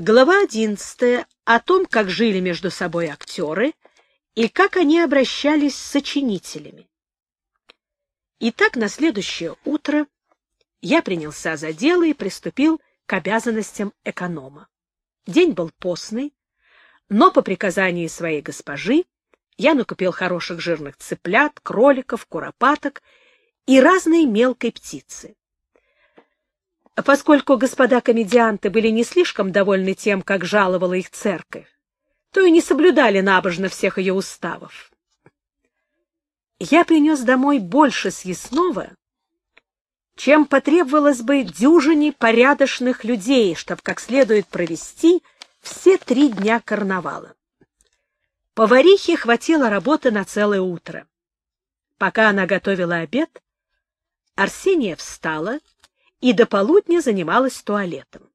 Глава одиннадцатая о том, как жили между собой актеры и как они обращались с сочинителями. Итак, на следующее утро я принялся за дело и приступил к обязанностям эконома. День был постный, но по приказанию своей госпожи я накупил хороших жирных цыплят, кроликов, куропаток и разной мелкой птицы. Поскольку господа комедианты были не слишком довольны тем, как жаловала их церковь, то и не соблюдали набожно всех ее уставов. Я принес домой больше съестного, чем потребовалось бы дюжине порядочных людей, чтобы как следует провести все три дня карнавала. Поварихе хватило работы на целое утро. Пока она готовила обед, Арсения встала и до полудня занималась туалетом.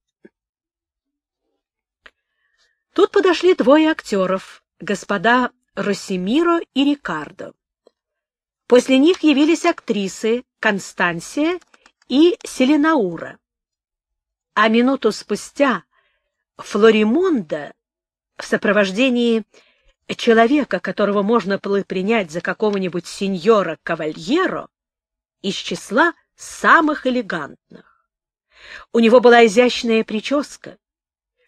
Тут подошли двое актеров, господа Росимиро и Рикардо. После них явились актрисы Констансия и Селенаура. А минуту спустя Флоримонда в сопровождении человека, которого можно было принять за какого-нибудь сеньора Кавальеро, из числа самых элегантных. У него была изящная прическа,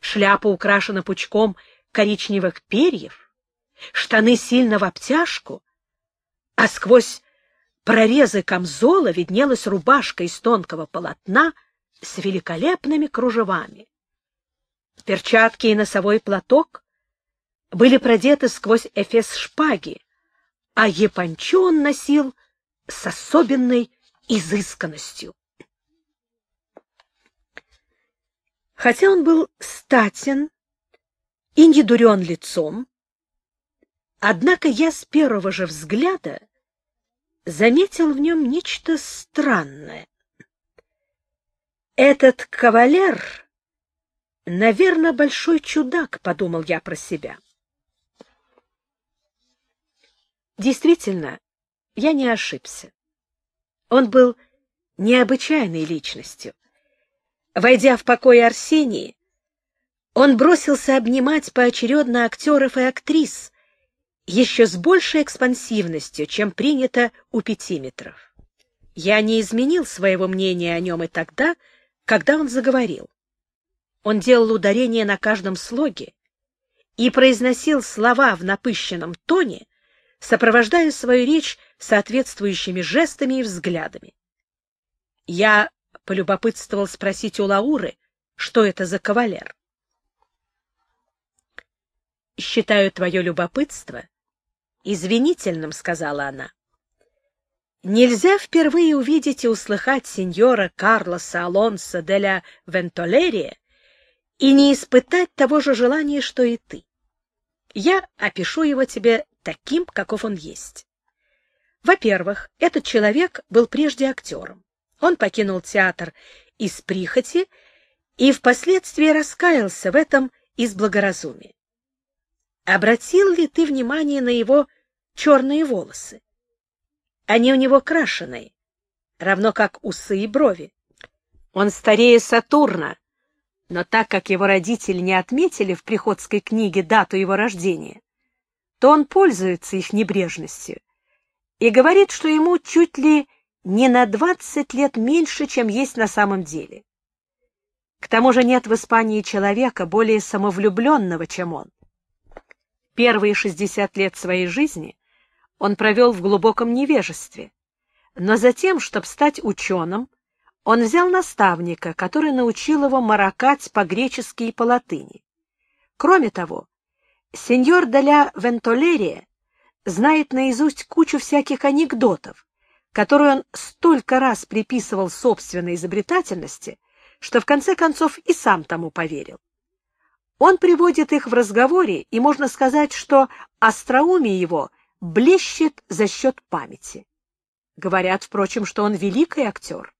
шляпа украшена пучком коричневых перьев, штаны сильно в обтяжку, а сквозь прорезы камзола виднелась рубашка из тонкого полотна с великолепными кружевами. Перчатки и носовой платок были продеты сквозь эфес шпаги, а япончу он носил с особенной изысканностью. Хотя он был статен и не дурен лицом, однако я с первого же взгляда заметил в нем нечто странное. Этот кавалер, наверное, большой чудак, — подумал я про себя. Действительно, я не ошибся. Он был необычайной личностью. Войдя в покой Арсении, он бросился обнимать поочередно актеров и актрис, еще с большей экспансивностью, чем принято у пятиметров. Я не изменил своего мнения о нем и тогда, когда он заговорил. Он делал ударение на каждом слоге и произносил слова в напыщенном тоне, сопровождая свою речь соответствующими жестами и взглядами. Я полюбопытствовал спросить у Лауры, что это за кавалер. «Считаю твое любопытство извинительным», — сказала она. «Нельзя впервые увидеть и услыхать сеньора Карлоса Алонсо де ля Вентолерия и не испытать того же желания, что и ты. Я опишу его тебе таким, каков он есть. Во-первых, этот человек был прежде актером. Он покинул театр из прихоти и впоследствии раскаялся в этом из благоразумия. Обратил ли ты внимание на его черные волосы? Они у него крашеные, равно как усы и брови. Он старее Сатурна, но так как его родители не отметили в приходской книге дату его рождения, то он пользуется их небрежностью и говорит, что ему чуть ли не на двадцать лет меньше, чем есть на самом деле. К тому же нет в Испании человека более самовлюбленного, чем он. Первые шестьдесят лет своей жизни он провел в глубоком невежестве, но затем, чтобы стать ученым, он взял наставника, который научил его маракать по-гречески и по-латыни. Кроме того, Сеньор Даля Вентолерия знает наизусть кучу всяких анекдотов, которые он столько раз приписывал собственной изобретательности, что в конце концов и сам тому поверил. Он приводит их в разговоре, и можно сказать, что остроумие его блещет за счет памяти. Говорят, впрочем, что он великий актер.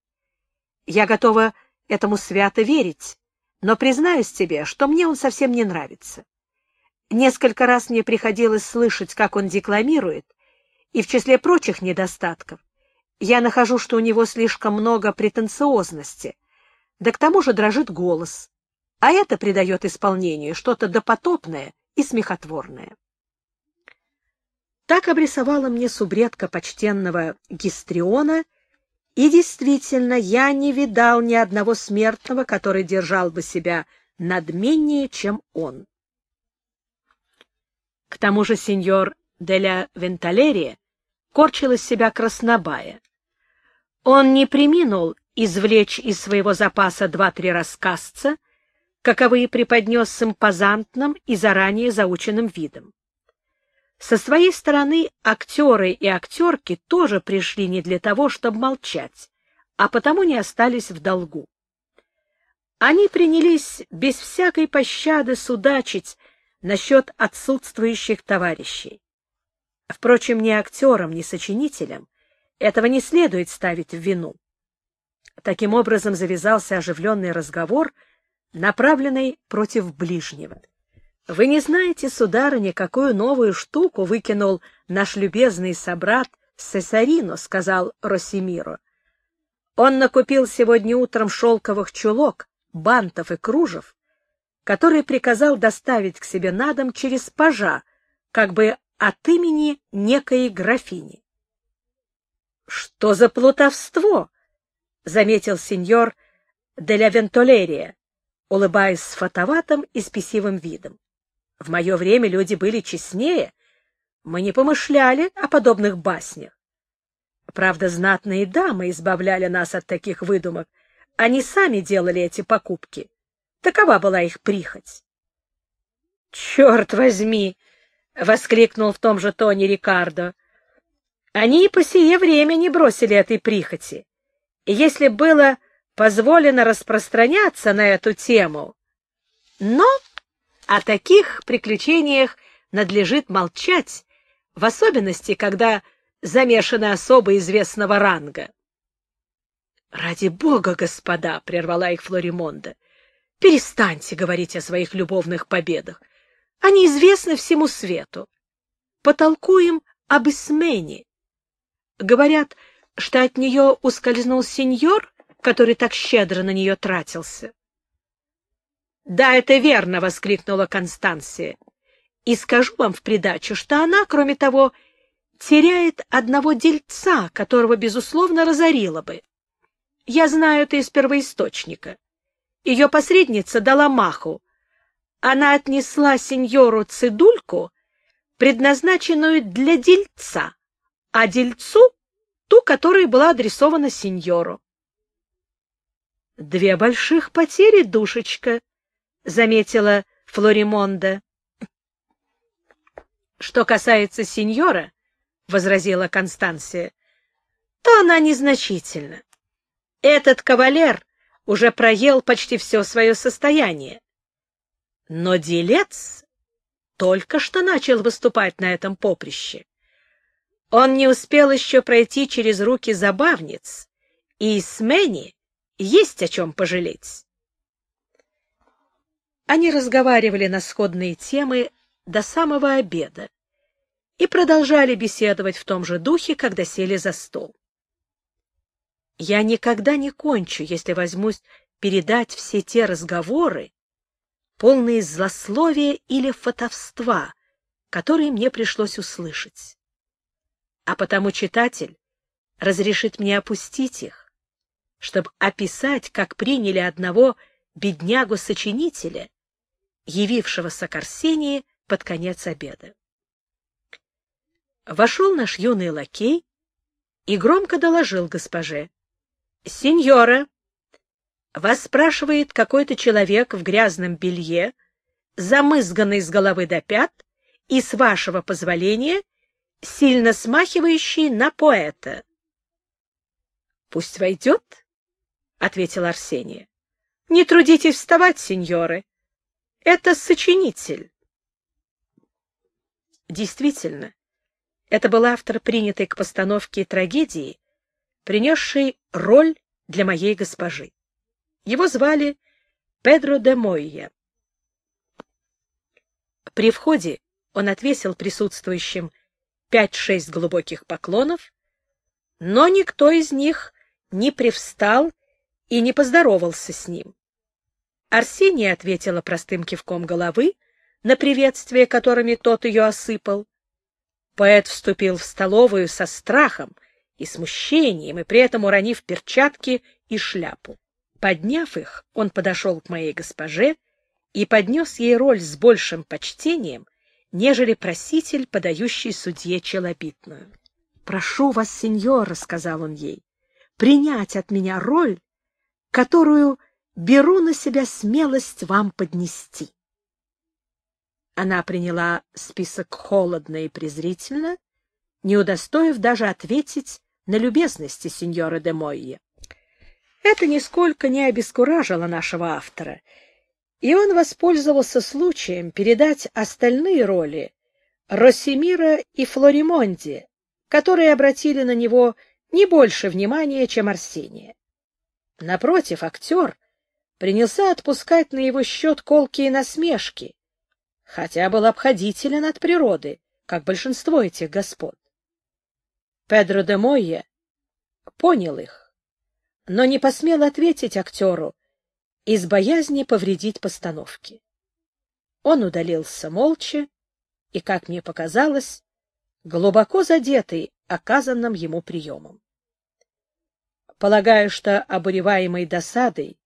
Я готова этому свято верить, но признаюсь тебе, что мне он совсем не нравится. Несколько раз мне приходилось слышать, как он декламирует, и в числе прочих недостатков я нахожу, что у него слишком много претенциозности, да к тому же дрожит голос. а это придает исполнению что-то допотопное и смехотворное. Так обрисовала мне субредка почтенного Гистриона, и действительно, я не видал ни одного смертного, который держал бы себя надменнее, чем он. К тому же сеньор Деля Венталерия корчил из себя краснобая. Он не приминул извлечь из своего запаса два-три рассказца, каковые преподнес с и заранее заученным видом. Со своей стороны актеры и актерки тоже пришли не для того, чтобы молчать, а потому не остались в долгу. Они принялись без всякой пощады судачить насчет отсутствующих товарищей. Впрочем, ни актерам, ни сочинителям этого не следует ставить в вину. Таким образом завязался оживленный разговор, направленный против ближнего. Вы не знаете, сударыня, какую новую штуку выкинул наш любезный собрат Сесарино, — сказал Росимиро. Он накупил сегодня утром шелковых чулок, бантов и кружев, которые приказал доставить к себе на дом через пажа, как бы от имени некой графини. — Что за плутовство? — заметил сеньор де ля Вентолерия, улыбаясь с фотоватым и спесивым видом. В мое время люди были честнее, мы не помышляли о подобных баснях. Правда, знатные дамы избавляли нас от таких выдумок, они сами делали эти покупки. Такова была их прихоть. — Черт возьми! — воскликнул в том же тоне Рикардо. — Они и по сие время не бросили этой прихоти. Если было позволено распространяться на эту тему... Но о таких приключениях надлежит молчать, в особенности, когда замешаны особо известного ранга. — Ради бога, господа! — прервала их Флоримонда. — Перестаньте говорить о своих любовных победах. Они известны всему свету. Потолкуем об Исмене. Говорят, что от нее ускользнул сеньор, который так щедро на нее тратился. Да, это верно, воскликнула Констанция. И скажу вам в придачу, что она, кроме того, теряет одного дельца, которого безусловно разорила бы. Я знаю это из первоисточника. Ее посредница дала маху. Она отнесла сеньору цидульку, предназначенную для дельца, а дельцу — ту, которая была адресована сеньору. — Две больших потери, душечка, заметила Флоримонда. Что касается сеньора, — возразила Констанция, — то она незначительна. Этот кавалер уже проел почти все свое состояние. Но делец только что начал выступать на этом поприще. Он не успел еще пройти через руки забавниц, и Исмени есть о чем пожалеть. Они разговаривали на сходные темы до самого обеда и продолжали беседовать в том же духе, когда сели за стол. Я никогда не кончу, если возьмусь передать все те разговоры, полные злословия или фотовства, которые мне пришлось услышать. А потому читатель разрешит мне опустить их, чтобы описать, как приняли одного беднягу-сочинителя, явившегося к Арсении под конец обеда. Вошел наш юный лакей и громко доложил госпоже. — Сеньора, вас спрашивает какой-то человек в грязном белье, замызганный с головы до пят и, с вашего позволения, сильно смахивающий на поэта. — Пусть войдет, — ответила Арсения. — Не трудитесь вставать, сеньоры. Это сочинитель. Действительно, это был автор, принятой к постановке трагедии, принесший роль для моей госпожи. Его звали Педро де Мойя. При входе он отвесил присутствующим пять-шесть глубоких поклонов, но никто из них не привстал и не поздоровался с ним. Арсения ответила простым кивком головы на приветствие, которыми тот ее осыпал. Поэт вступил в столовую со страхом и смущением, и при этом уронив перчатки и шляпу. Подняв их, он подошел к моей госпоже и поднес ей роль с большим почтением, нежели проситель, подающий судье челобитную. — Прошу вас, сеньора, — сказал он ей, — принять от меня роль, которую беру на себя смелость вам поднести. Она приняла список холодно и презрительно, не удостоив даже ответить на любезности сеньора де Мойе. Это нисколько не обескуражило нашего автора, и он воспользовался случаем передать остальные роли Росимира и Флоримонди, которые обратили на него не больше внимания, чем Арсения. Напротив, актер принялся отпускать на его счет колкие насмешки, хотя был обходителен от природы, как большинство этих господ. Педро де Мойе понял их, но не посмел ответить актеру из боязни повредить постановке. Он удалился молча и, как мне показалось, глубоко задетый оказанным ему приемом. Полагаю, что, обуреваемый досадой,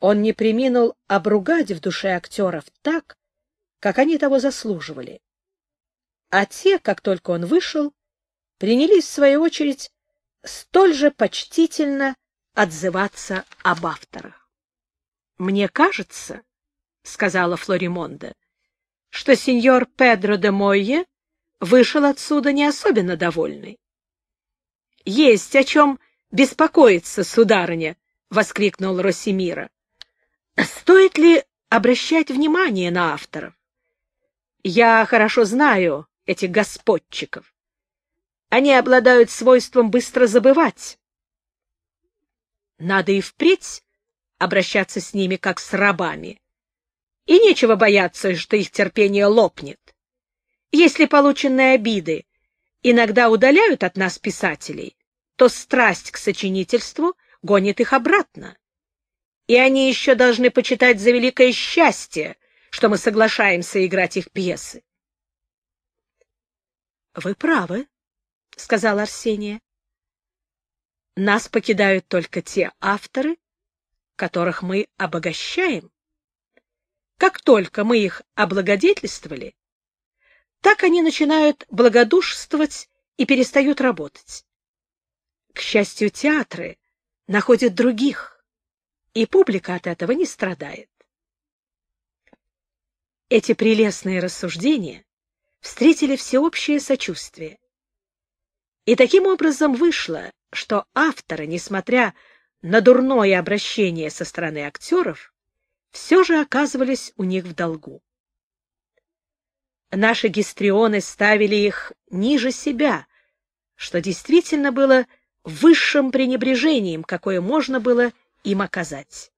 он не приминул обругать в душе актеров так, как они того заслуживали. А те, как только он вышел, принялись, в свою очередь, столь же почтительно отзываться об авторах. «Мне кажется, — сказала Флоримонда, — что сеньор Педро де Мойе вышел отсюда не особенно довольный. — Есть о чем беспокоиться, сударыня! — воскликнул Росимира. — Стоит ли обращать внимание на авторов? Я хорошо знаю этих господчиков. Они обладают свойством быстро забывать. Надо и впредь обращаться с ними, как с рабами. И нечего бояться, что их терпение лопнет. Если полученные обиды иногда удаляют от нас писателей, то страсть к сочинительству гонит их обратно. И они еще должны почитать за великое счастье, что мы соглашаемся играть их пьесы. — Вы правы, — сказала Арсения. — Нас покидают только те авторы, которых мы обогащаем. Как только мы их облагодетельствовали, так они начинают благодушествовать и перестают работать. К счастью, театры находят других, и публика от этого не страдает. Эти прелестные рассуждения встретили всеобщее сочувствие. И таким образом вышло, что авторы, несмотря на дурное обращение со стороны актеров, все же оказывались у них в долгу. Наши гистрионы ставили их ниже себя, что действительно было высшим пренебрежением, какое можно было им оказать.